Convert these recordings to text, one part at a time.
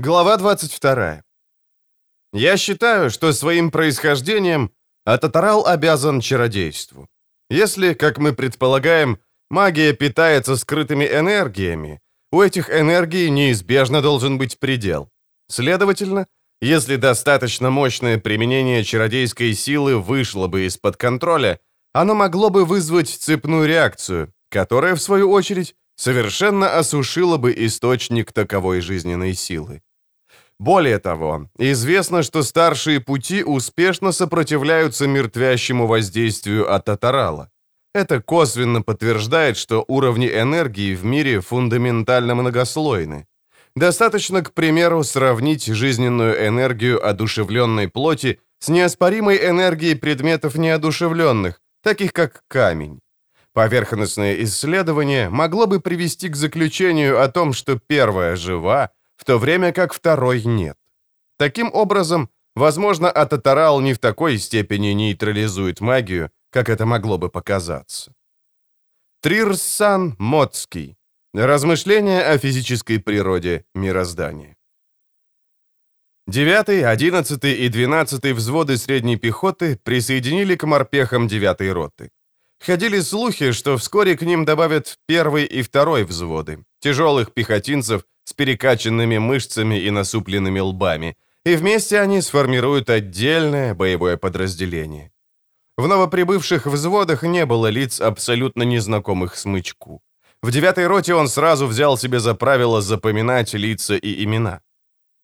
Глава 22. Я считаю, что своим происхождением Ататарал обязан чародейству. Если, как мы предполагаем, магия питается скрытыми энергиями, у этих энергий неизбежно должен быть предел. Следовательно, если достаточно мощное применение чародейской силы вышло бы из-под контроля, оно могло бы вызвать цепную реакцию, которая, в свою очередь, совершенно осушила бы источник таковой жизненной силы. Более того, известно, что старшие пути успешно сопротивляются мертвящему воздействию от Атарала. Это косвенно подтверждает, что уровни энергии в мире фундаментально многослойны. Достаточно, к примеру, сравнить жизненную энергию одушевленной плоти с неоспоримой энергией предметов неодушевленных, таких как камень. Поверхностное исследование могло бы привести к заключению о том, что первая жива, в то время как второй нет. Таким образом, возможно, Ататарал не в такой степени нейтрализует магию, как это могло бы показаться. Трирсан Моцкий. Размышления о физической природе мироздания. 9, 11 и 12 взводы средней пехоты присоединили к морпехам 9 роты. Ходили слухи, что вскоре к ним добавят первый и второй взводы, тяжелых пехотинцев с перекачанными мышцами и насупленными лбами, и вместе они сформируют отдельное боевое подразделение. В новоприбывших взводах не было лиц, абсолютно незнакомых смычку. В девятой роте он сразу взял себе за правило запоминать лица и имена.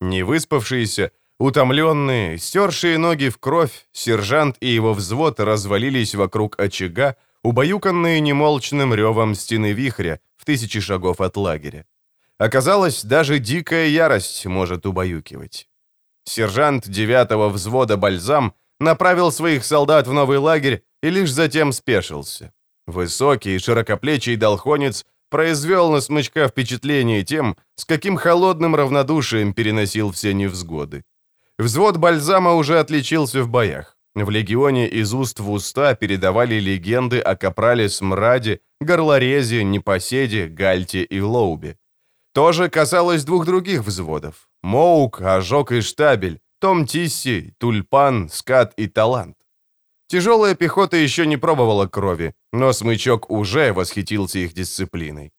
Невыспавшиеся, утомленные, стершие ноги в кровь, сержант и его взвод развалились вокруг очага, убаюканные немолчным ревом стены вихря в тысячи шагов от лагеря. Оказалось, даже дикая ярость может убаюкивать. Сержант девятого взвода «Бальзам» направил своих солдат в новый лагерь и лишь затем спешился. Высокий, широкоплечий долхонец произвел на смычка впечатление тем, с каким холодным равнодушием переносил все невзгоды. Взвод Бальзама уже отличился в боях. В легионе из уст в уста передавали легенды о капрале Смраде, Горлорезе, Непоседе, Гальте и Лоубе. То же касалось двух других взводов. Моук, Ожог и Штабель, том Тисси, Тульпан, Скат и Талант. Тяжелая пехота еще не пробовала крови, но Смычок уже восхитился их дисциплиной.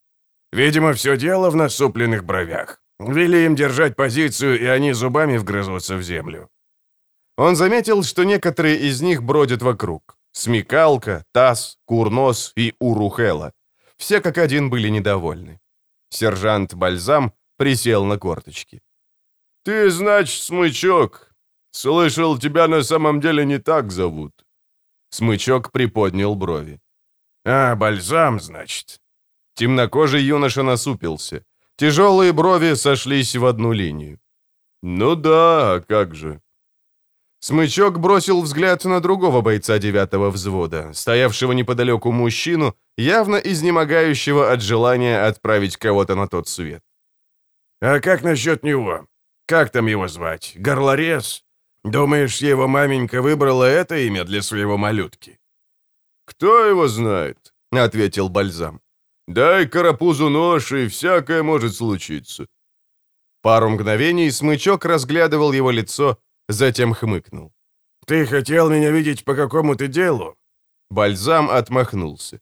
«Видимо, все дело в насупленных бровях. Вели им держать позицию, и они зубами вгрызутся в землю». Он заметил, что некоторые из них бродят вокруг. Смекалка, Таз, Курнос и Урухела. Все как один были недовольны. Сержант Бальзам присел на корточки. «Ты, значит, Смычок. Слышал, тебя на самом деле не так зовут». Смычок приподнял брови. «А, бальзам, значит». Темнокожий юноша насупился. Тяжелые брови сошлись в одну линию. «Ну да, а как же?» Смычок бросил взгляд на другого бойца девятого взвода, стоявшего неподалеку мужчину, явно изнемогающего от желания отправить кого-то на тот свет. «А как насчет него? Как там его звать? Горлорез? Думаешь, его маменька выбрала это имя для своего малютки?» «Кто его знает?» — ответил Бальзам. «Дай карапузу нож, и всякое может случиться». Пару мгновений смычок разглядывал его лицо, затем хмыкнул. «Ты хотел меня видеть по какому-то делу?» Бальзам отмахнулся.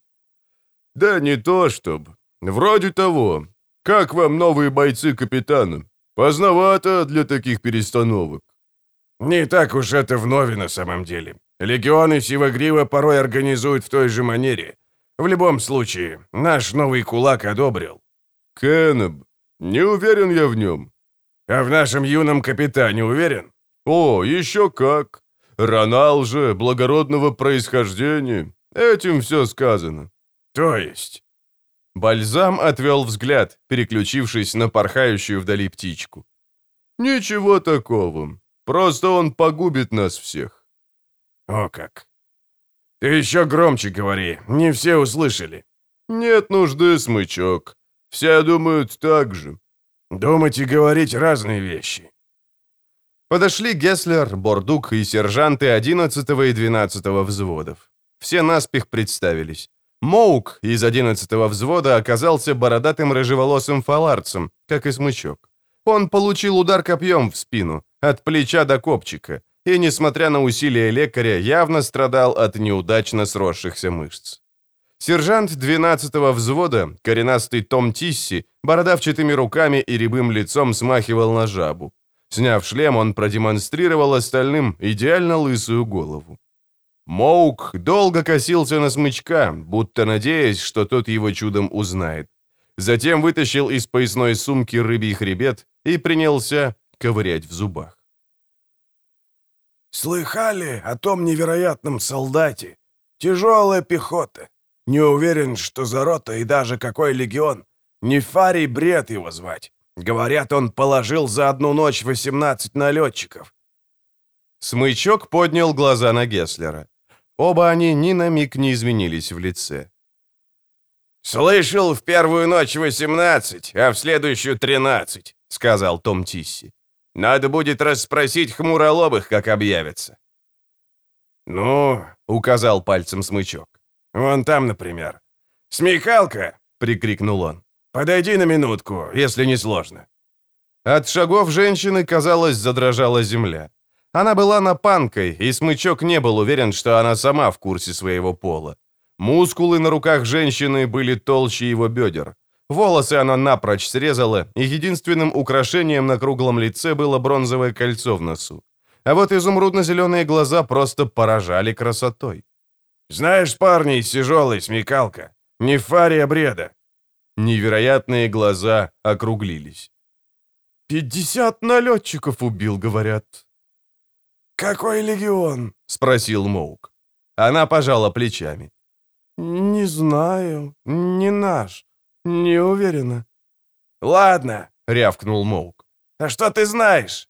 «Да не то чтобы. Вроде того. Как вам новые бойцы капитана? Поздновато для таких перестановок. Не так уж это вновь на самом деле. Легионы Сивагрива порой организуют в той же манере. В любом случае, наш новый кулак одобрил. Кеннеб, не уверен я в нем. А в нашем юном капитане уверен? О, еще как. Ронал же благородного происхождения. Этим все сказано. То есть? Бальзам отвел взгляд, переключившись на порхающую вдали птичку. «Ничего такого. Просто он погубит нас всех». «О как! Ты еще громче говори, не все услышали». «Нет нужды, смычок. Все думают так же». «Думать и говорить разные вещи». Подошли Гесслер, Бордук и сержанты 11 и 12 взводов. Все наспех представились. Моук из 11-го взвода оказался бородатым рыжеволосым фаларцем, как и смычок. Он получил удар копьем в спину, от плеча до копчика, и, несмотря на усилия лекаря, явно страдал от неудачно сросшихся мышц. Сержант 12-го взвода, коренастый Том Тисси, бородавчатыми руками и рябым лицом смахивал на жабу. Сняв шлем, он продемонстрировал остальным идеально лысую голову. Моук долго косился на смычка, будто надеясь, что тот его чудом узнает. Затем вытащил из поясной сумки рыбий хребет и принялся ковырять в зубах. «Слыхали о том невероятном солдате? Тяжелая пехота. Не уверен, что за рота и даже какой легион. Не фарий бред его звать. Говорят, он положил за одну ночь 18 налетчиков. Смычок поднял глаза на Гесслера. Оба они ни на миг не изменились в лице. «Слышал, в первую ночь 18, а в следующую 13», — сказал Том Тисси. «Надо будет расспросить хмуролобых, как объявятся». «Ну», — указал пальцем смычок. «Вон там, например». «Смекалка!» — прикрикнул он. «Подойди на минутку, если не сложно». От шагов женщины, казалось, задрожала земля. Она была напанкой, и смычок не был уверен, что она сама в курсе своего пола. Мускулы на руках женщины были толще его бедер. Волосы она напрочь срезала, и единственным украшением на круглом лице было бронзовое кольцо в носу. А вот изумрудно-зеленые глаза просто поражали красотой. «Знаешь парни, тяжелый, смекалка. Не фария бреда». Невероятные глаза округлились. «Пятьдесят налетчиков убил, говорят». «Какой легион?» — спросил Моук. Она пожала плечами. «Не знаю. Не наш. Не уверена». «Ладно», — рявкнул Моук. «А что ты знаешь?»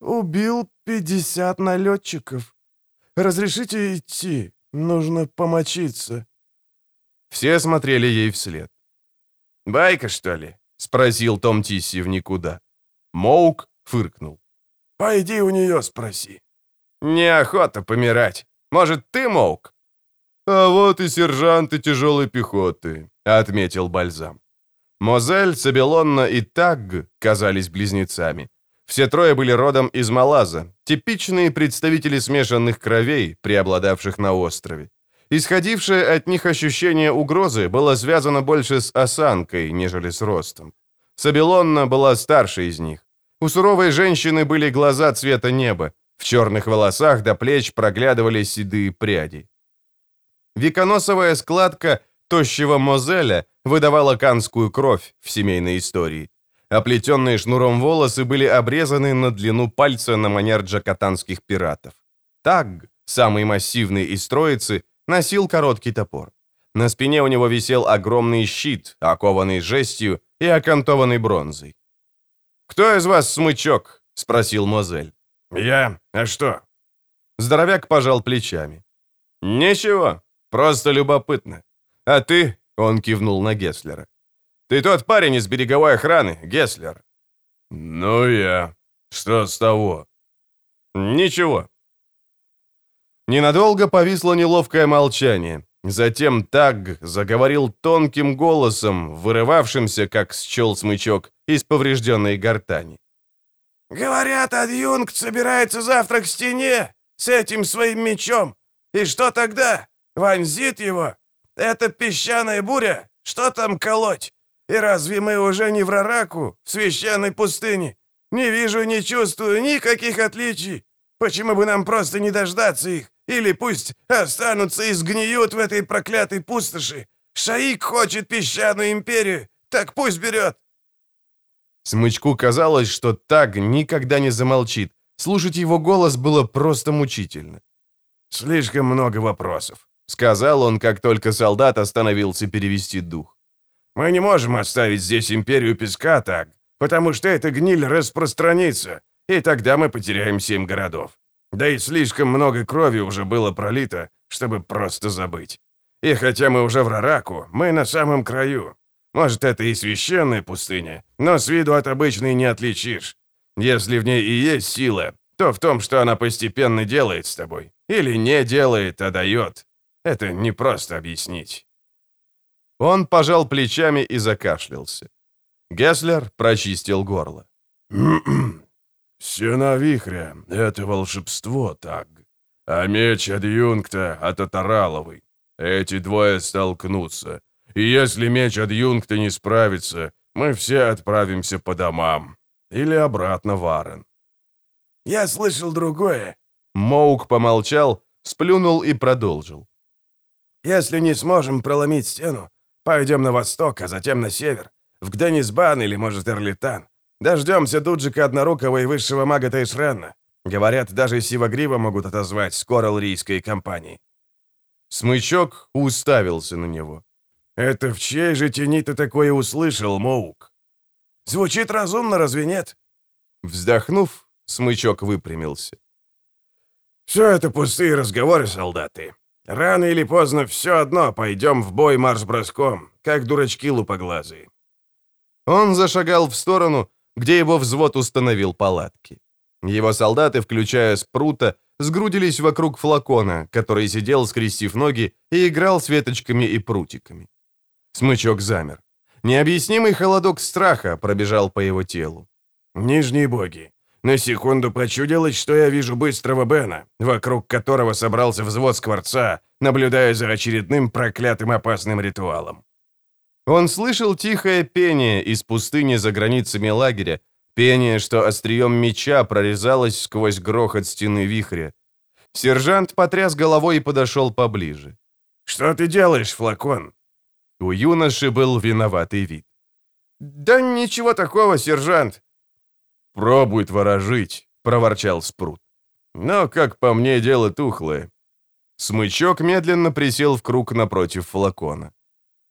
«Убил пятьдесят налетчиков. Разрешите идти? Нужно помочиться». Все смотрели ей вслед. «Байка, что ли?» — спросил Том Тисси в никуда. Моук фыркнул. «Пойди у нее спроси». «Неохота помирать. Может, ты, Моук?» «А вот и сержанты тяжелой пехоты», — отметил Бальзам. Мозель, Сабелонна и Тагг казались близнецами. Все трое были родом из Малаза, типичные представители смешанных кровей, преобладавших на острове. Исходившее от них ощущение угрозы было связано больше с осанкой, нежели с ростом. Сабелонна была старше из них. У суровой женщины были глаза цвета неба, в черных волосах до плеч проглядывали седые пряди. Веконосовая складка тощего Мозеля выдавала канскую кровь в семейной истории. Оплетенные шнуром волосы были обрезаны на длину пальца на манер джакатанских пиратов. Таг, самый массивный из троицы, носил короткий топор. На спине у него висел огромный щит, окованный жестью и окантованный бронзой. «Кто из вас смычок?» — спросил Мозель. «Я? А что?» Здоровяк пожал плечами. «Ничего, просто любопытно. А ты?» — он кивнул на Гесслера. «Ты тот парень из береговой охраны, Гесслер». «Ну я. Что с того?» «Ничего». Ненадолго повисло неловкое молчание. Затем Таг заговорил тонким голосом, вырывавшимся, как счел смычок, из поврежденной гортани. «Говорят, адъюнкт собирается завтра к стене с этим своим мечом. И что тогда? Вонзит его? Это песчаная буря? Что там колоть? И разве мы уже не в Рараку, в священной пустыне? Не вижу, не чувствую никаких отличий. Почему бы нам просто не дождаться их? Или пусть останутся и сгниют в этой проклятой пустоши. Шаик хочет песчаную империю, так пусть берет. Смычку казалось, что Таг никогда не замолчит. Слушать его голос было просто мучительно. «Слишком много вопросов», — сказал он, как только солдат остановился перевести дух. «Мы не можем оставить здесь империю песка, так, потому что эта гниль распространится, и тогда мы потеряем семь городов. Да и слишком много крови уже было пролито, чтобы просто забыть. И хотя мы уже в Рараку, мы на самом краю. Может, это и священная пустыня, но с виду от обычной не отличишь. Если в ней и есть сила, то в том, что она постепенно делает с тобой. Или не делает, а дает. Это непросто объяснить. Он пожал плечами и закашлялся. Гесслер прочистил горло. Стена вихря — это волшебство, так. А меч адъюнкта от Атараловой. Эти двое столкнутся. И если меч адъюнкта не справится, мы все отправимся по домам. Или обратно в Арен. Я слышал другое. Моук помолчал, сплюнул и продолжил. Если не сможем проломить стену, пойдем на восток, а затем на север, в Гденисбан или, может, Эрлитан. Дождемся Дуджика Однорукого и высшего мага Тейшренна. Говорят, даже Сивагрива могут отозвать с Коралрийской компании. Смычок уставился на него. «Это в чьей же тени ты такое услышал, Моук?» «Звучит разумно, разве нет?» Вздохнув, Смычок выпрямился. «Все это пустые разговоры, солдаты. Рано или поздно все одно пойдем в бой марш-броском, как дурачки лупоглазые». Он зашагал в сторону, где его взвод установил палатки. Его солдаты, включая Спрута, сгрудились вокруг флакона, который сидел, скрестив ноги, и играл с веточками и прутиками. Смычок замер. Необъяснимый холодок страха пробежал по его телу. «Нижние боги, на секунду почудилось, что я вижу быстрого Бена, вокруг которого собрался взвод скворца, наблюдая за очередным проклятым опасным ритуалом. Он слышал тихое пение из пустыни за границами лагеря, пение, что острием меча прорезалось сквозь грохот стены вихря. Сержант потряс головой и подошел поближе. «Что ты делаешь, флакон?» У юноши был виноватый вид. «Да ничего такого, сержант. «Пробуй творожить», — проворчал Спрут. «Но, как по мне, дело тухлое». Смычок медленно присел в круг напротив флакона.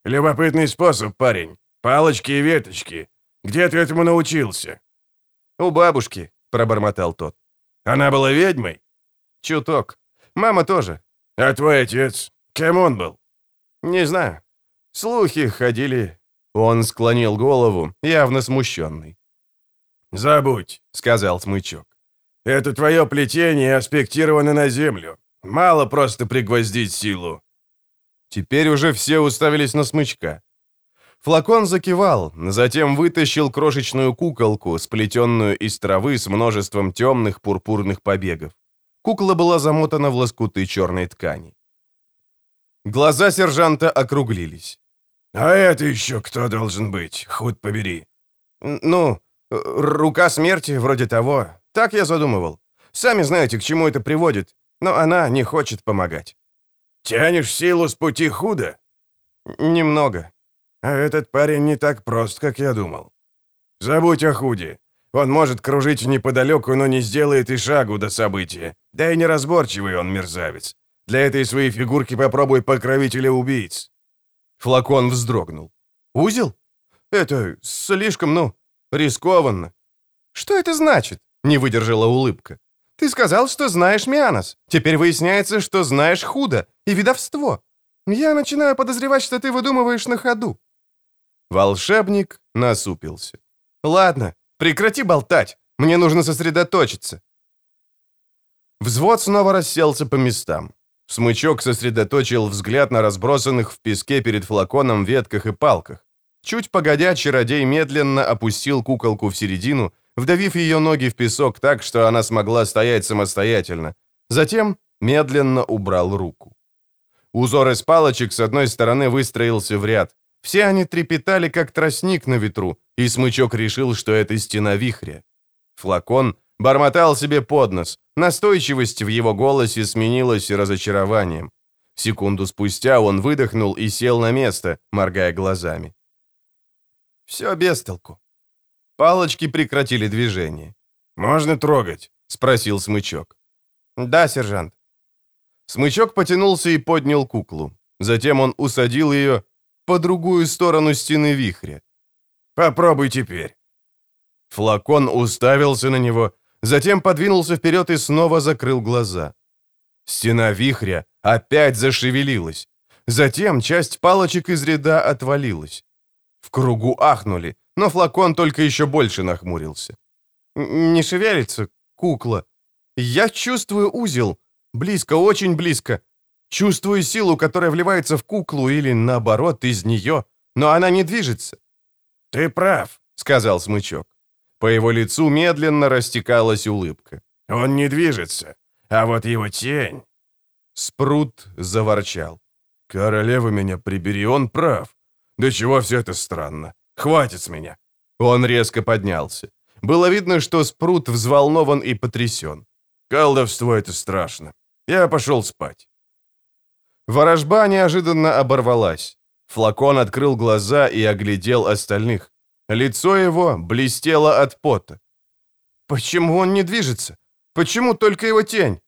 «Любопытный способ, парень. Палочки и веточки. Где ты этому научился?» «У бабушки», — пробормотал тот. «Она была ведьмой?» «Чуток. Мама тоже». «А твой отец? Кем он был?» «Не знаю. Слухи ходили». Он склонил голову, явно смущенный. «Забудь», — сказал Смычок. «Это твое плетение аспектировано на землю. Мало просто пригвоздить силу». Теперь уже все уставились на Смычка. Флакон закивал, затем вытащил крошечную куколку, сплетенную из травы с множеством темных пурпурных побегов. Кукла была замотана в лоскуты черной ткани. Глаза сержанта округлились. «А это еще кто должен быть? Худ побери». «Ну, Рука смерти, вроде того. Так я задумывал. Сами знаете, к чему это приводит. Но она не хочет помогать. Тянешь силу с пути худо? Немного. А этот парень не так прост, как я думал. Забудь о худе. Он может кружить неподалеку, но не сделает и шагу до события. Да и неразборчивый он мерзавец. Для этой своей фигурки попробуй покровителя убийц. Флакон вздрогнул. Узел? Это слишком, ну, Рискованно. Что это значит? Не выдержала улыбка. Ты сказал, что знаешь Мианос. Теперь выясняется, что знаешь худо и видовство. Я начинаю подозревать, что ты выдумываешь на ходу. Волшебник насупился. Ладно, прекрати болтать. Мне нужно сосредоточиться. Взвод снова расселся по местам. Смычок сосредоточил взгляд на разбросанных в песке перед флаконом ветках и палках. Чуть погодя, чародей медленно опустил куколку в середину, вдавив ее ноги в песок так, что она смогла стоять самостоятельно. Затем медленно убрал руку. Узор из палочек с одной стороны выстроился в ряд. Все они трепетали, как тростник на ветру, и смычок решил, что это стена вихря. Флакон бормотал себе под нос. Настойчивость в его голосе сменилась разочарованием. Секунду спустя он выдохнул и сел на место, моргая глазами. Все без толку. Палочки прекратили движение. «Можно трогать?» — спросил Смычок. «Да, сержант». Смычок потянулся и поднял куклу. Затем он усадил ее по другую сторону стены вихря. «Попробуй теперь». Флакон уставился на него, затем подвинулся вперед и снова закрыл глаза. Стена вихря опять зашевелилась. Затем часть палочек из ряда отвалилась. В кругу ахнули, но флакон только еще больше нахмурился. «Не шевелится, кукла. Я чувствую узел. Близко, очень близко. Чувствую силу, которая вливается в куклу или, наоборот, из нее, но она не движется». «Ты прав», — сказал Смычок. По его лицу медленно растекалась улыбка. «Он не движется, а вот его тень...» Спрут заворчал. «Королева меня прибери, он прав. Да чего все это странно? Хватит с меня!» Он резко поднялся. Было видно, что Спрут взволнован и потрясен. «Колдовство — это страшно. Я пошел спать». Ворожба неожиданно оборвалась. Флакон открыл глаза и оглядел остальных. Лицо его блестело от пота. «Почему он не движется? Почему только его тень?»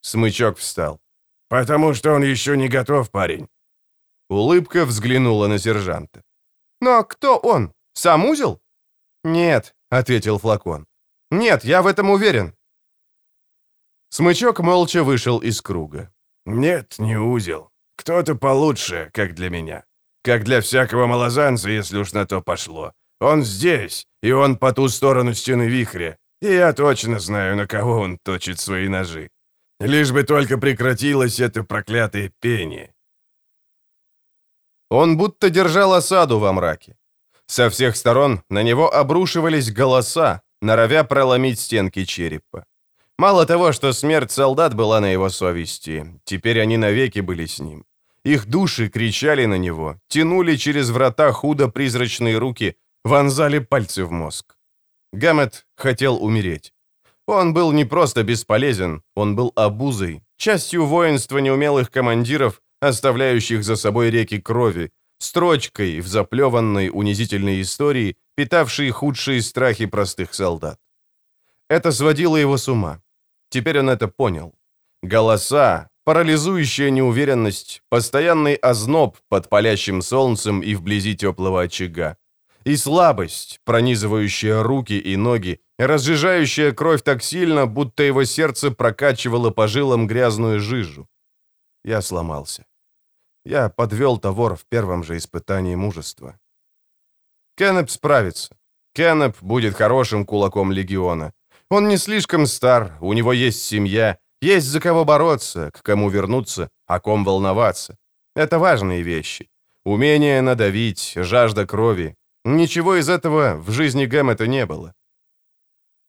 Смычок встал. «Потому что он еще не готов, парень». Улыбка взглянула на сержанта. «Но кто он? Сам узел?» «Нет», — ответил флакон. «Нет, я в этом уверен». Смычок молча вышел из круга. «Нет, не узел. Кто-то получше, как для меня. Как для всякого малозанца, если уж на то пошло. Он здесь, и он по ту сторону стены вихря. И я точно знаю, на кого он точит свои ножи. Лишь бы только прекратилось это проклятое пение. Он будто держал осаду во мраке. Со всех сторон на него обрушивались голоса, норовя проломить стенки черепа. Мало того, что смерть солдат была на его совести, теперь они навеки были с ним. Их души кричали на него, тянули через врата худо призрачные руки, вонзали пальцы в мозг. Гаммет хотел умереть. Он был не просто бесполезен, он был обузой, частью воинства неумелых командиров, оставляющих за собой реки крови, строчкой в заплеванной унизительной истории, питавшей худшие страхи простых солдат. Это сводило его с ума. Теперь он это понял. Голоса, парализующая неуверенность, постоянный озноб под палящим солнцем и вблизи теплого очага. И слабость, пронизывающая руки и ноги, разжижающая кровь так сильно, будто его сердце прокачивало по жилам грязную жижу. Я сломался. Я подвел Тавор в первом же испытании мужества. Кеннеп справится. Кеннеп будет хорошим кулаком легиона. Он не слишком стар, у него есть семья, есть за кого бороться, к кому вернуться, о ком волноваться. Это важные вещи. Умение надавить, жажда крови. Ничего из этого в жизни Гэммета не было.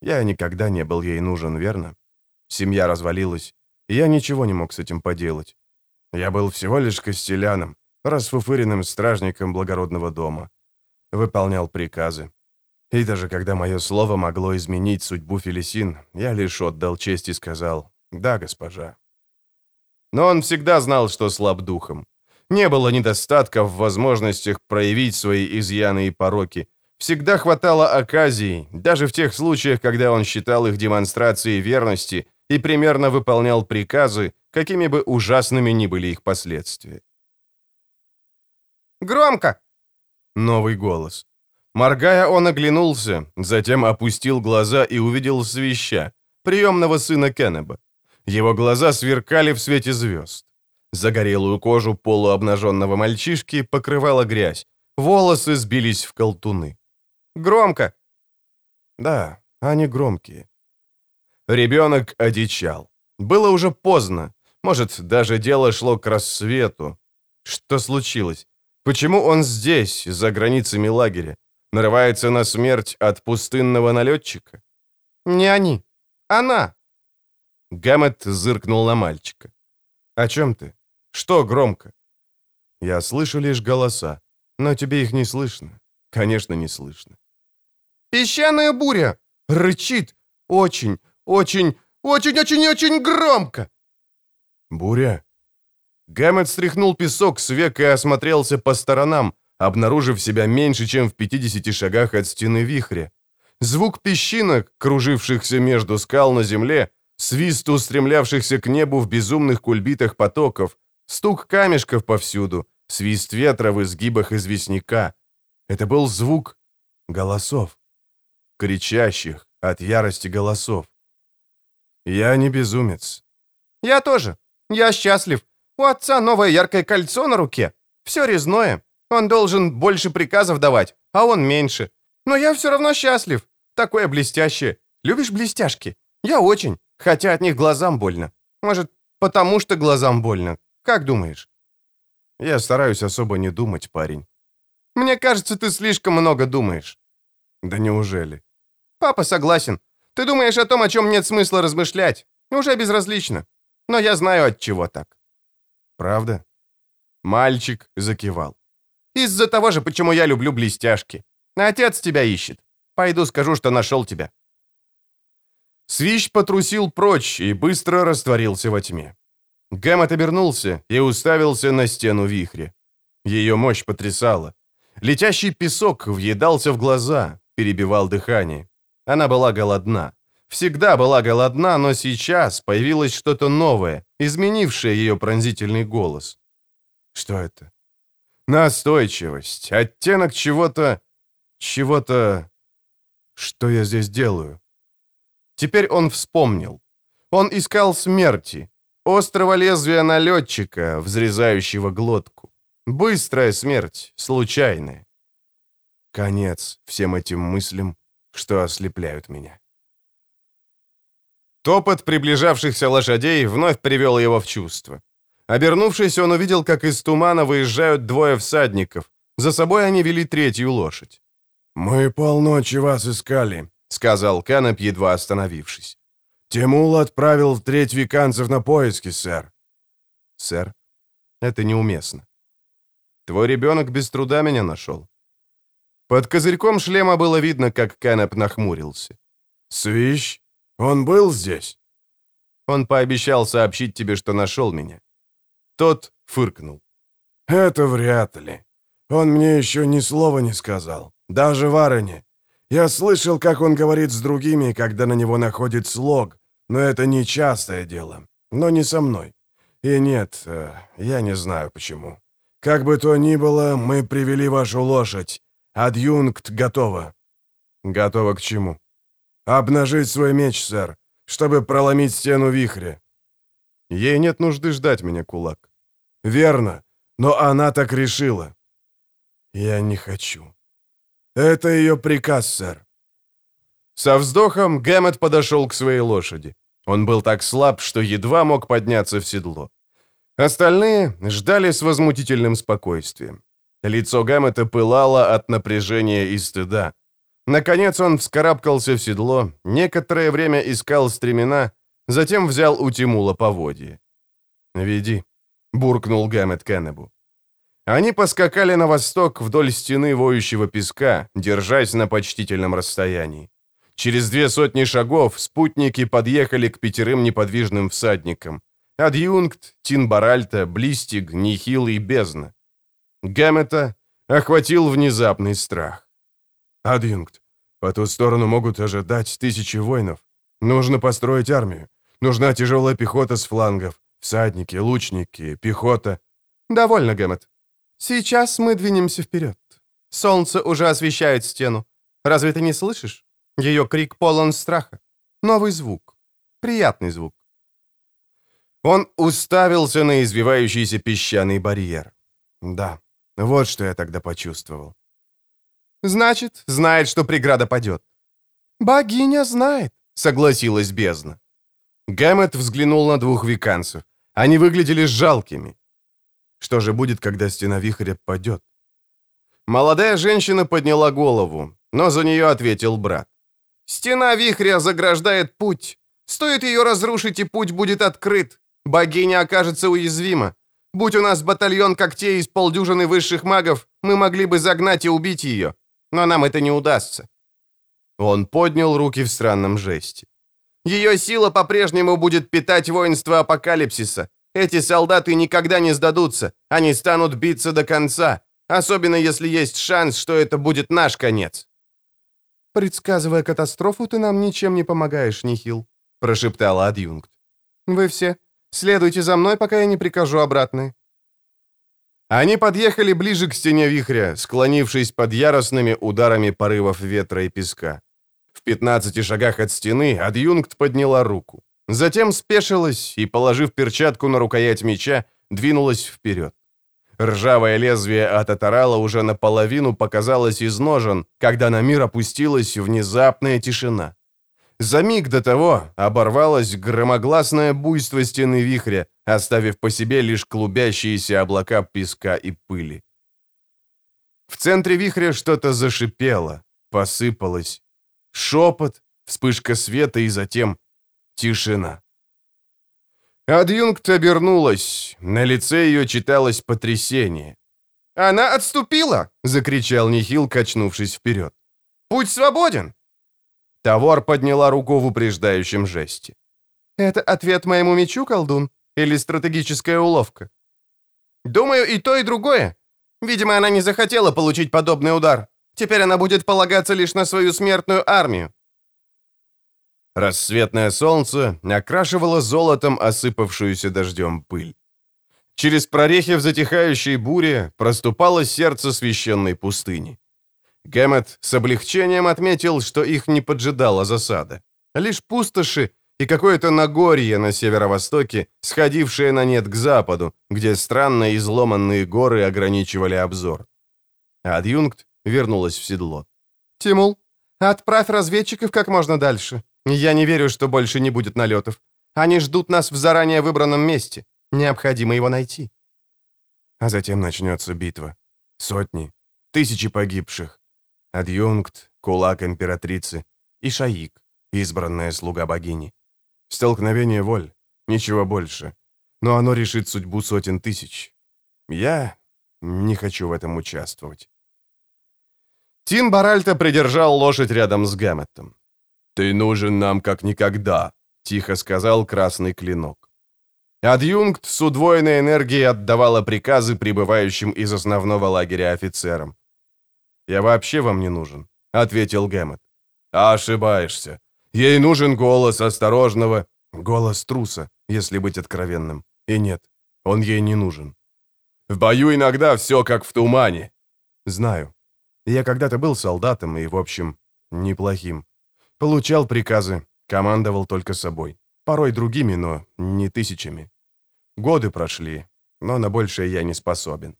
Я никогда не был ей нужен, верно? Семья развалилась, и я ничего не мог с этим поделать. Я был всего лишь костеляном, расфуфыренным стражником благородного дома. Выполнял приказы. И даже когда мое слово могло изменить судьбу Фелисин, я лишь отдал честь и сказал «Да, госпожа». Но он всегда знал, что слаб духом. Не было недостатка в возможностях проявить свои изъяны и пороки. Всегда хватало оказий, даже в тех случаях, когда он считал их демонстрацией верности и примерно выполнял приказы, какими бы ужасными ни были их последствия. «Громко!» Новый голос. Моргая, он оглянулся, затем опустил глаза и увидел свища, приемного сына Кеннеба. Его глаза сверкали в свете звезд. Загорелую кожу полуобнаженного мальчишки покрывала грязь, волосы сбились в колтуны. «Громко!» Да, они громкие. Ребенок одичал. Было уже поздно. Может, даже дело шло к рассвету. Что случилось? Почему он здесь, за границами лагеря? Нарывается на смерть от пустынного налетчика? Не они. Она. Гаммет зыркнул на мальчика. «О чем ты? Что громко?» «Я слышу лишь голоса, но тебе их не слышно. Конечно, не слышно». «Песчаная буря! Рычит! Очень, очень, очень-очень-очень громко!» «Буря?» Гаммет стряхнул песок с век и осмотрелся по сторонам, обнаружив себя меньше, чем в 50 шагах от стены вихря. Звук песчинок, кружившихся между скал на земле, свист устремлявшихся к небу в безумных кульбитах потоков, стук камешков повсюду, свист ветра в изгибах известняка. Это был звук голосов, кричащих от ярости голосов. Я не безумец. Я тоже. Я счастлив. У отца новое яркое кольцо на руке. Все резное. Он должен больше приказов давать, а он меньше. Но я все равно счастлив. Такое блестящее. Любишь блестяшки? Я очень, хотя от них глазам больно. Может, потому что глазам больно. Как думаешь? Я стараюсь особо не думать, парень. Мне кажется, ты слишком много думаешь. Да неужели? Папа согласен. Ты думаешь о том, о чем нет смысла размышлять. Уже безразлично. Но я знаю, от чего так. Правда? Мальчик закивал. Из-за того же, почему я люблю блестяшки. Отец тебя ищет. Пойду скажу, что нашел тебя. Свищ потрусил прочь и быстро растворился во тьме. Гэммет обернулся и уставился на стену вихря. Ее мощь потрясала. Летящий песок въедался в глаза, перебивал дыхание. Она была голодна. Всегда была голодна, но сейчас появилось что-то новое, изменившее ее пронзительный голос. Что это? Настойчивость, оттенок чего-то... чего-то... Что я здесь делаю? Теперь он вспомнил. Он искал смерти, острого лезвия налетчика, взрезающего глотку. Быстрая смерть, случайная. Конец всем этим мыслям, что ослепляют меня. Топот приближавшихся лошадей вновь привел его в чувство. Обернувшись, он увидел, как из тумана выезжают двое всадников. За собой они вели третью лошадь. «Мы полночи вас искали», — сказал Канеп, едва остановившись. «Тимул отправил треть веканцев на поиски, сэр». «Сэр, это неуместно. Твой ребенок без труда меня нашел». Под козырьком шлема было видно, как Канеп нахмурился. «Свищ? Он был здесь?» Он пообещал сообщить тебе, что нашел меня. Тот фыркнул. «Это вряд ли. Он мне еще ни слова не сказал. Даже Варене. Я слышал, как он говорит с другими, когда на него находит слог, но это не частое дело. Но не со мной. И нет, э, я не знаю почему. Как бы то ни было, мы привели вашу лошадь. Адъюнкт готова». «Готова к чему?» «Обнажить свой меч, сэр, чтобы проломить стену вихря». «Ей нет нужды ждать меня, кулак». «Верно, но она так решила». «Я не хочу». «Это ее приказ, сэр». Со вздохом Гэммет подошел к своей лошади. Он был так слаб, что едва мог подняться в седло. Остальные ждали с возмутительным спокойствием. Лицо Гэммета пылало от напряжения и стыда. Наконец он вскарабкался в седло, некоторое время искал стремена, затем взял у Тимула поводье. «Веди», — буркнул Гэммет Кеннебу. Они поскакали на восток вдоль стены воющего песка, держась на почтительном расстоянии. Через две сотни шагов спутники подъехали к пятерым неподвижным всадникам. Адъюнкт, Тинбаральта, Блистиг, Нихил и Бездна. Гэммета охватил внезапный страх. «Адъюнкт, по ту сторону могут ожидать тысячи воинов. Нужно построить армию. Нужна тяжелая пехота с флангов. Всадники, лучники, пехота». «Довольно, Гэммет. Сейчас мы двинемся вперед. Солнце уже освещает стену. Разве ты не слышишь? Ее крик полон страха. Новый звук. Приятный звук. Он уставился на извивающийся песчаный барьер. Да, вот что я тогда почувствовал. Значит, знает, что преграда падет. Богиня знает, согласилась бездна. Гэммет взглянул на двух веканцев. Они выглядели жалкими. Что же будет, когда стена вихря падет? Молодая женщина подняла голову, но за нее ответил брат. «Стена вихря заграждает путь. Стоит ее разрушить, и путь будет открыт. Богиня окажется уязвима. Будь у нас батальон когтей из полдюжины высших магов, мы могли бы загнать и убить ее. Но нам это не удастся». Он поднял руки в странном жесте. «Ее сила по-прежнему будет питать воинство апокалипсиса. Эти солдаты никогда не сдадутся. Они станут биться до конца. Особенно если есть шанс, что это будет наш конец. «Предсказывая катастрофу, ты нам ничем не помогаешь, Нихил», — прошептала адъюнкт. «Вы все следуйте за мной, пока я не прикажу обратно». Они подъехали ближе к стене вихря, склонившись под яростными ударами порывов ветра и песка. В 15 шагах от стены адъюнкт подняла руку. Затем спешилась и, положив перчатку на рукоять меча, двинулась вперед. Ржавое лезвие от Атарала уже наполовину показалось из ножен, когда на мир опустилась внезапная тишина. За миг до того оборвалось громогласное буйство стены вихря, оставив по себе лишь клубящиеся облака песка и пыли. В центре вихря что-то зашипело, посыпалось. шепот, вспышка света и затем тишина. Адъюнкт обернулась. На лице ее читалось потрясение. «Она отступила!» — закричал Нихил, качнувшись вперед. «Путь свободен!» Тавор подняла руку в упреждающем жесте. «Это ответ моему мечу, колдун? Или стратегическая уловка?» «Думаю, и то, и другое. Видимо, она не захотела получить подобный удар. Теперь она будет полагаться лишь на свою смертную армию». Рассветное солнце окрашивало золотом осыпавшуюся дождем пыль. Через прорехи в затихающей буре проступало сердце священной пустыни. Гэммет с облегчением отметил, что их не поджидала засада. Лишь пустоши и какое-то Нагорье на северо-востоке, сходившее на нет к западу, где странно изломанные горы ограничивали обзор. Адъюнкт вернулась в седло. «Тимул, отправь разведчиков как можно дальше. Я не верю, что больше не будет налетов. Они ждут нас в заранее выбранном месте. Необходимо его найти». А затем начнется битва. Сотни, тысячи погибших, адъюнкт, кулак императрицы и шаик, избранная слуга богини. Столкновение воль, ничего больше. Но оно решит судьбу сотен тысяч. Я не хочу в этом участвовать. Тин Баральта придержал лошадь рядом с Гэмметтом. «Ты нужен нам как никогда», — тихо сказал красный клинок. Адъюнкт с удвоенной энергией отдавала приказы прибывающим из основного лагеря офицерам. «Я вообще вам не нужен», — ответил Гэммет. «Ошибаешься. Ей нужен голос осторожного, голос труса, если быть откровенным. И нет, он ей не нужен. В бою иногда все как в тумане». «Знаю. Я когда-то был солдатом и, в общем, неплохим. Получал приказы, командовал только собой. Порой другими, но не тысячами. Годы прошли, но на большее я не способен».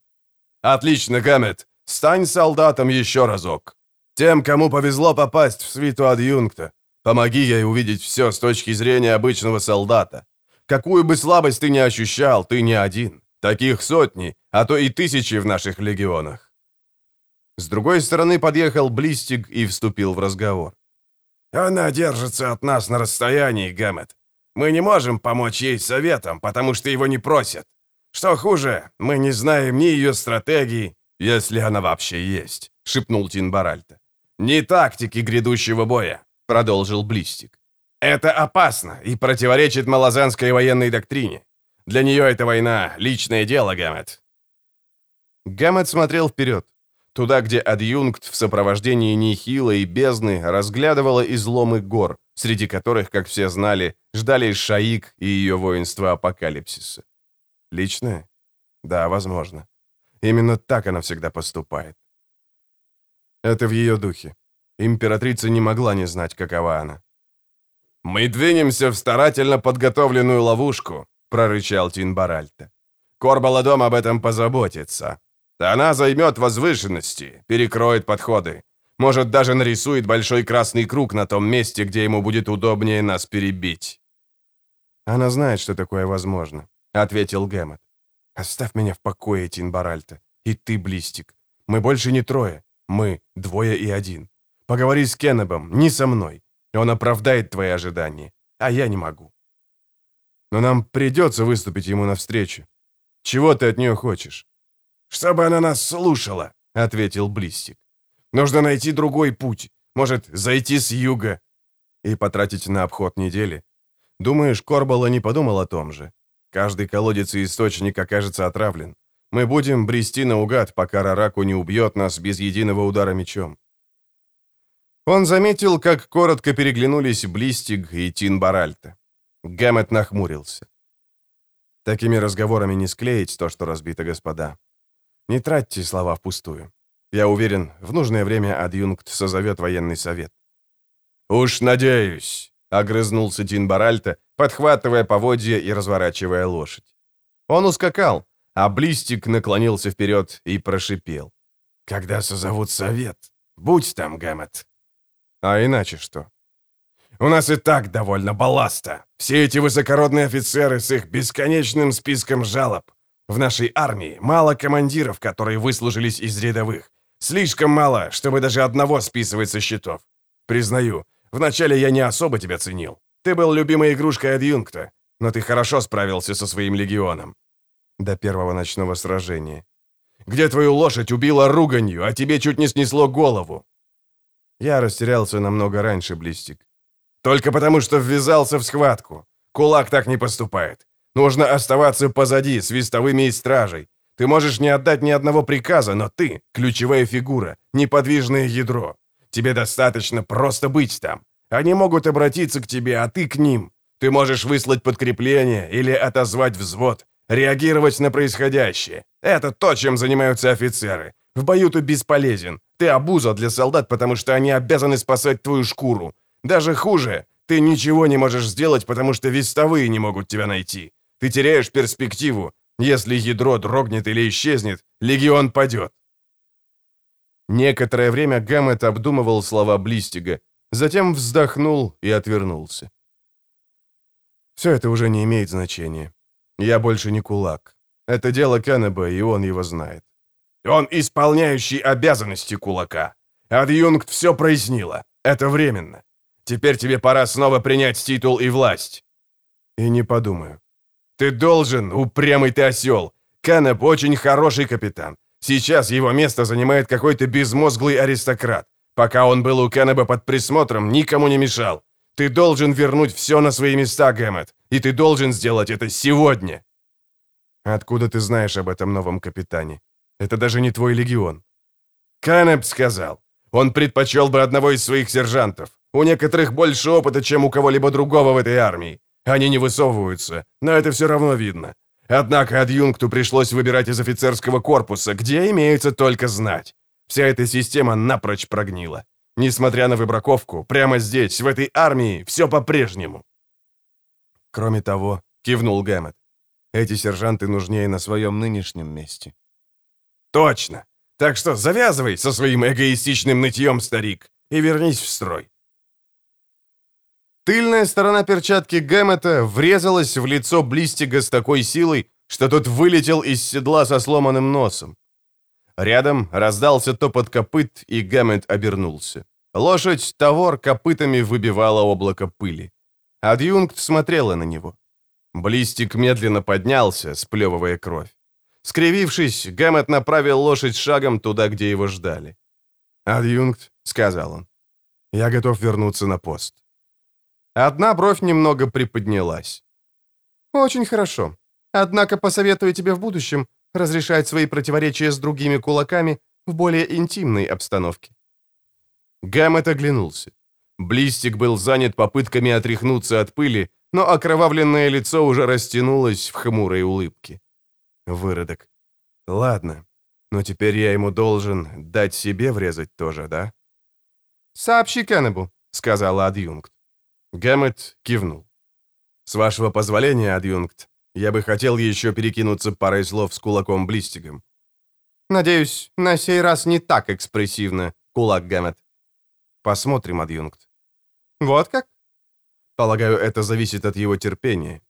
«Отлично, Гэммет. Стань солдатом еще разок. Тем, кому повезло попасть в свиту адъюнкта, помоги ей увидеть все с точки зрения обычного солдата. Какую бы слабость ты ни ощущал, ты не один. Таких сотни, а то и тысячи в наших легионах. С другой стороны подъехал Блистик и вступил в разговор. «Она держится от нас на расстоянии, Гэммет. Мы не можем помочь ей советом, потому что его не просят. Что хуже, мы не знаем ни ее стратегии, «Если она вообще есть», — шепнул Тин Баральта. «Не тактики грядущего боя», — продолжил Блистик. «Это опасно и противоречит малозанской военной доктрине. Для нее эта война — личное дело, Гаммет». Гаммет смотрел вперед, туда, где адъюнкт в сопровождении Нихила и Бездны разглядывала изломы гор, среди которых, как все знали, ждали Шаик и ее воинство Апокалипсиса. Личное? Да, возможно. Именно так она всегда поступает. Это в ее духе. Императрица не могла не знать, какова она. «Мы двинемся в старательно подготовленную ловушку», — прорычал Тин Баральта. «Корбаладом об этом позаботится. Она займет возвышенности, перекроет подходы. Может, даже нарисует большой красный круг на том месте, где ему будет удобнее нас перебить». «Она знает, что такое возможно», — ответил Гэммет. Оставь меня в покое, Тин Баральта. И ты, Блистик. Мы больше не трое. Мы двое и один. Поговори с Кеннебом, не со мной. Он оправдает твои ожидания. А я не могу. Но нам придется выступить ему навстречу. Чего ты от нее хочешь? Чтобы она нас слушала, ответил Блистик. Нужно найти другой путь. Может, зайти с юга и потратить на обход недели. Думаешь, Корбала не подумал о том же? Каждый колодец и источник окажется отравлен. Мы будем брести наугад, пока Рараку не убьет нас без единого удара мечом». Он заметил, как коротко переглянулись Блистиг и Тин Баральта. Гэммет нахмурился. Такими разговорами не склеить то, что разбито, господа. Не тратьте слова впустую. Я уверен, в нужное время адъюнкт созовет военный совет. «Уж надеюсь», — огрызнулся Тин Баральта, подхватывая поводья и разворачивая лошадь. Он ускакал, а Блистик наклонился вперед и прошипел. «Когда созовут совет, будь там, Гэммет». «А иначе что?» «У нас и так довольно балласта. Все эти высокородные офицеры с их бесконечным списком жалоб. В нашей армии мало командиров, которые выслужились из рядовых. Слишком мало, чтобы даже одного списывать со счетов. Признаю, вначале я не особо тебя ценил. Ты был любимой игрушкой адъюнкта, но ты хорошо справился со своим легионом. До первого ночного сражения. Где твою лошадь убила руганью, а тебе чуть не снесло голову? Я растерялся намного раньше, Блистик. Только потому, что ввязался в схватку. Кулак так не поступает. Нужно оставаться позади, с вестовыми и стражей. Ты можешь не отдать ни одного приказа, но ты — ключевая фигура, неподвижное ядро. Тебе достаточно просто быть там. Они могут обратиться к тебе, а ты к ним. Ты можешь выслать подкрепление или отозвать взвод, реагировать на происходящее. Это то, чем занимаются офицеры. В бою ты бесполезен. Ты обуза для солдат, потому что они обязаны спасать твою шкуру. Даже хуже, ты ничего не можешь сделать, потому что вестовые не могут тебя найти. Ты теряешь перспективу. Если ядро дрогнет или исчезнет, легион падет. Некоторое время Гаммет обдумывал слова Блистига, затем вздохнул и отвернулся. Все это уже не имеет значения. Я больше не кулак. Это дело Кеннеба, и он его знает. Он исполняющий обязанности кулака. Адъюнкт все прояснило. Это временно. Теперь тебе пора снова принять титул и власть. И не подумаю. Ты должен, упрямый ты осел. Канеп очень хороший капитан. Сейчас его место занимает какой-то безмозглый аристократ. Пока он был у Кеннеба под присмотром, никому не мешал. Ты должен вернуть все на свои места, Гэммет. И ты должен сделать это сегодня. Откуда ты знаешь об этом новом капитане? Это даже не твой легион. Канеп сказал. Он предпочел бы одного из своих сержантов. У некоторых больше опыта, чем у кого-либо другого в этой армии. Они не высовываются, но это все равно видно. Однако адъюнкту пришлось выбирать из офицерского корпуса, где имеется только знать. Вся эта система напрочь прогнила. Несмотря на выбраковку, прямо здесь, в этой армии, все по-прежнему. Кроме того, кивнул Гэммет, эти сержанты нужнее на своем нынешнем месте. Точно. Так что завязывай со своим эгоистичным нытьем, старик, и вернись в строй. Тыльная сторона перчатки Гэммета врезалась в лицо Блистига с такой силой, что тот вылетел из седла со сломанным носом. Рядом раздался топот копыт, и Гэммет обернулся. Лошадь Тавор копытами выбивала облако пыли. Адъюнкт смотрела на него. Блистик медленно поднялся, сплевывая кровь. Скривившись, Гэммет направил лошадь шагом туда, где его ждали. «Адъюнкт», — сказал он, — «я готов вернуться на пост». Одна бровь немного приподнялась. «Очень хорошо. Однако посоветую тебе в будущем разрешать свои противоречия с другими кулаками в более интимной обстановке». Гаммет оглянулся. Блистик был занят попытками отряхнуться от пыли, но окровавленное лицо уже растянулось в хмурой улыбке. Выродок. Ладно, но теперь я ему должен дать себе врезать тоже, да? «Сообщи Кеннебу», — сказала адъюнкт. Гэммет кивнул. «С вашего позволения, адъюнкт, я бы хотел еще перекинуться парой слов с кулаком Блистигом». «Надеюсь, на сей раз не так экспрессивно, кулак Гэммет». «Посмотрим, адъюнкт». «Вот как?» «Полагаю, это зависит от его терпения».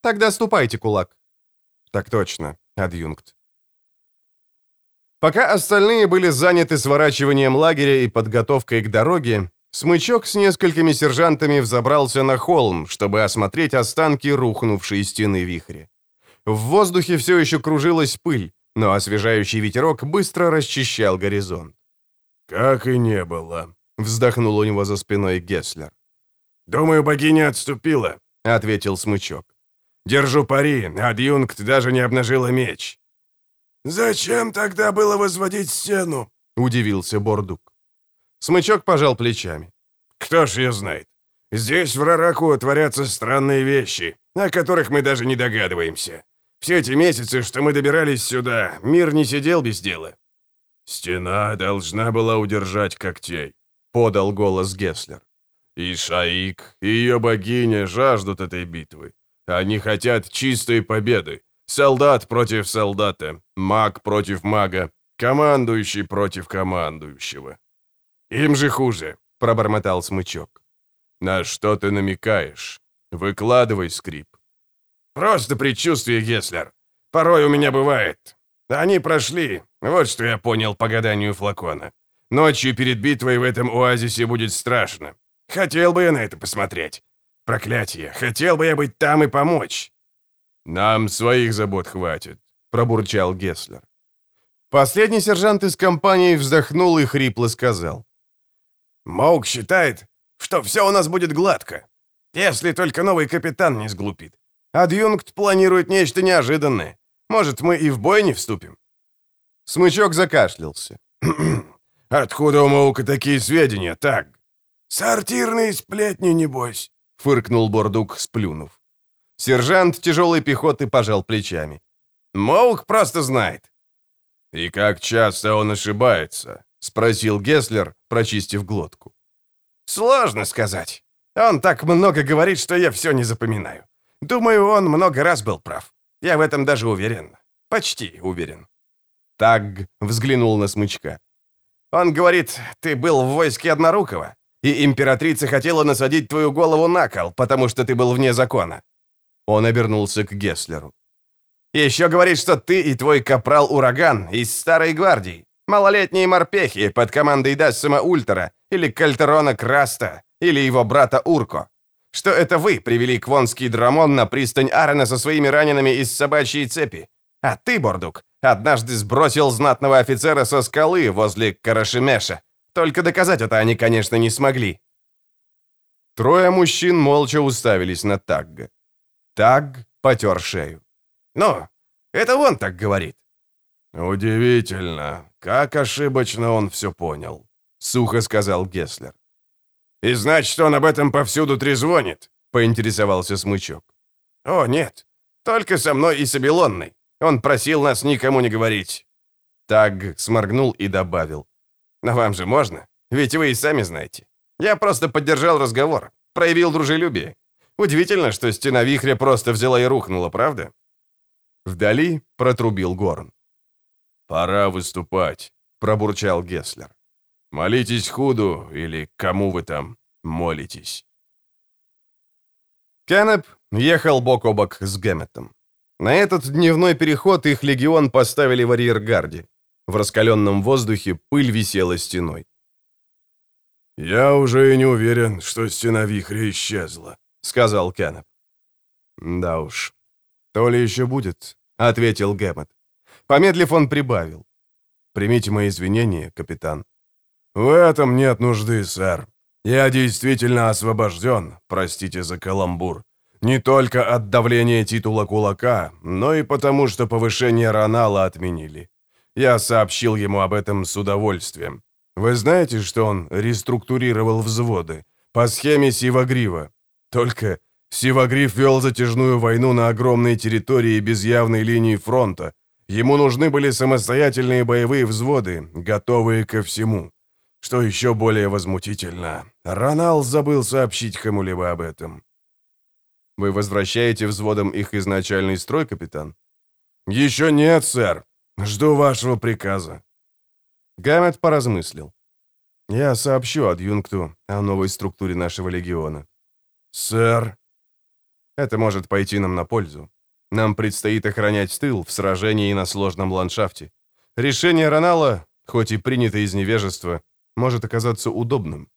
«Тогда ступайте, кулак». «Так точно, адъюнкт». Пока остальные были заняты сворачиванием лагеря и подготовкой к дороге, Смычок с несколькими сержантами взобрался на холм, чтобы осмотреть останки рухнувшей стены вихря. В воздухе все еще кружилась пыль, но освежающий ветерок быстро расчищал горизонт. «Как и не было», — вздохнул у него за спиной Гесслер. «Думаю, богиня отступила», — ответил Смычок. «Держу пари, адъюнкт даже не обнажила меч». «Зачем тогда было возводить стену?» — удивился Бордук. Смычок пожал плечами. «Кто ж ее знает? Здесь, в Рараку, творятся странные вещи, о которых мы даже не догадываемся. Все эти месяцы, что мы добирались сюда, мир не сидел без дела». «Стена должна была удержать когтей», — подал голос Гесслер. «И Шаик, и ее богиня жаждут этой битвы. Они хотят чистой победы. Солдат против солдата, маг против мага, командующий против командующего. «Им же хуже», — пробормотал смычок. «На что ты намекаешь? Выкладывай скрип». «Просто предчувствие, Геслер. Порой у меня бывает. Они прошли. Вот что я понял по гаданию флакона. Ночью перед битвой в этом оазисе будет страшно. Хотел бы я на это посмотреть. Проклятие, хотел бы я быть там и помочь». «Нам своих забот хватит», — пробурчал Гесслер. Последний сержант из компании вздохнул и хрипло сказал. «Моук считает, что все у нас будет гладко, если только новый капитан не сглупит. Адъюнкт планирует нечто неожиданное. Может, мы и в бой не вступим?» Смычок закашлялся. «Откуда у Моука такие сведения, так?» «Сортирные сплетни, небось», — фыркнул Бордук, сплюнув. Сержант тяжелой пехоты пожал плечами. «Моук просто знает». «И как часто он ошибается?» — спросил Гесслер, прочистив глотку. «Сложно сказать. Он так много говорит, что я все не запоминаю. Думаю, он много раз был прав. Я в этом даже уверен. Почти уверен». Так взглянул на смычка. «Он говорит, ты был в войске Однорукого, и императрица хотела насадить твою голову на кол, потому что ты был вне закона». Он обернулся к Гесслеру. «Еще говорит, что ты и твой капрал Ураган из Старой Гвардии, малолетние морпехи под командой Дассима Ультера или Кальтерона Краста или его брата Урко. Что это вы привели Квонский Драмон на пристань Арена со своими ранеными из собачьей цепи. А ты, Бордук, однажды сбросил знатного офицера со скалы возле Карашемеша. Только доказать это они, конечно, не смогли». Трое мужчин молча уставились на Тагга. Тагг потер шею. «Ну, это он так говорит». «Удивительно, как ошибочно он все понял», — сухо сказал Гесслер. «И значит, он об этом повсюду трезвонит?» — поинтересовался Смычок. «О, нет, только со мной и с Абилонной. Он просил нас никому не говорить». Таг сморгнул и добавил. «Но вам же можно, ведь вы и сами знаете. Я просто поддержал разговор, проявил дружелюбие. Удивительно, что стена вихря просто взяла и рухнула, правда?» Вдали протрубил Горн. «Пора выступать», — пробурчал Гесслер. «Молитесь худу или кому вы там молитесь». Кеннеп ехал бок о бок с Гэмметом. На этот дневной переход их легион поставили в арьергарде. В раскаленном воздухе пыль висела стеной. «Я уже и не уверен, что стена вихря исчезла», — сказал Кеннеп. «Да уж. То ли еще будет», — ответил Гэммет. Помедлив, он прибавил. «Примите мои извинения, капитан». «В этом нет нужды, сэр. Я действительно освобожден, простите за каламбур. Не только от давления титула кулака, но и потому, что повышение Ронала отменили. Я сообщил ему об этом с удовольствием. Вы знаете, что он реструктурировал взводы? По схеме Сивагрива. Только Сивагрив вел затяжную войну на огромной территории без явной линии фронта. Ему нужны были самостоятельные боевые взводы, готовые ко всему. Что еще более возмутительно, Ронал забыл сообщить кому-либо об этом. Вы возвращаете взводом их изначальный строй, капитан? Еще нет, сэр. Жду вашего приказа. Гаммет поразмыслил. Я сообщу адъюнкту о новой структуре нашего легиона. Сэр. Это может пойти нам на пользу. Нам предстоит охранять тыл в сражении на сложном ландшафте. Решение Ронала, хоть и принято из невежества, может оказаться удобным.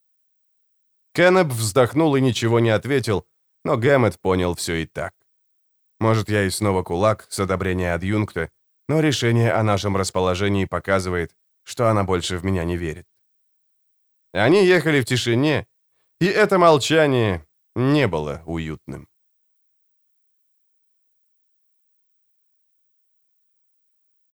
Кеннеп вздохнул и ничего не ответил, но Гэммет понял все и так. Может, я и снова кулак с одобрения адъюнкта, но решение о нашем расположении показывает, что она больше в меня не верит. Они ехали в тишине, и это молчание не было уютным.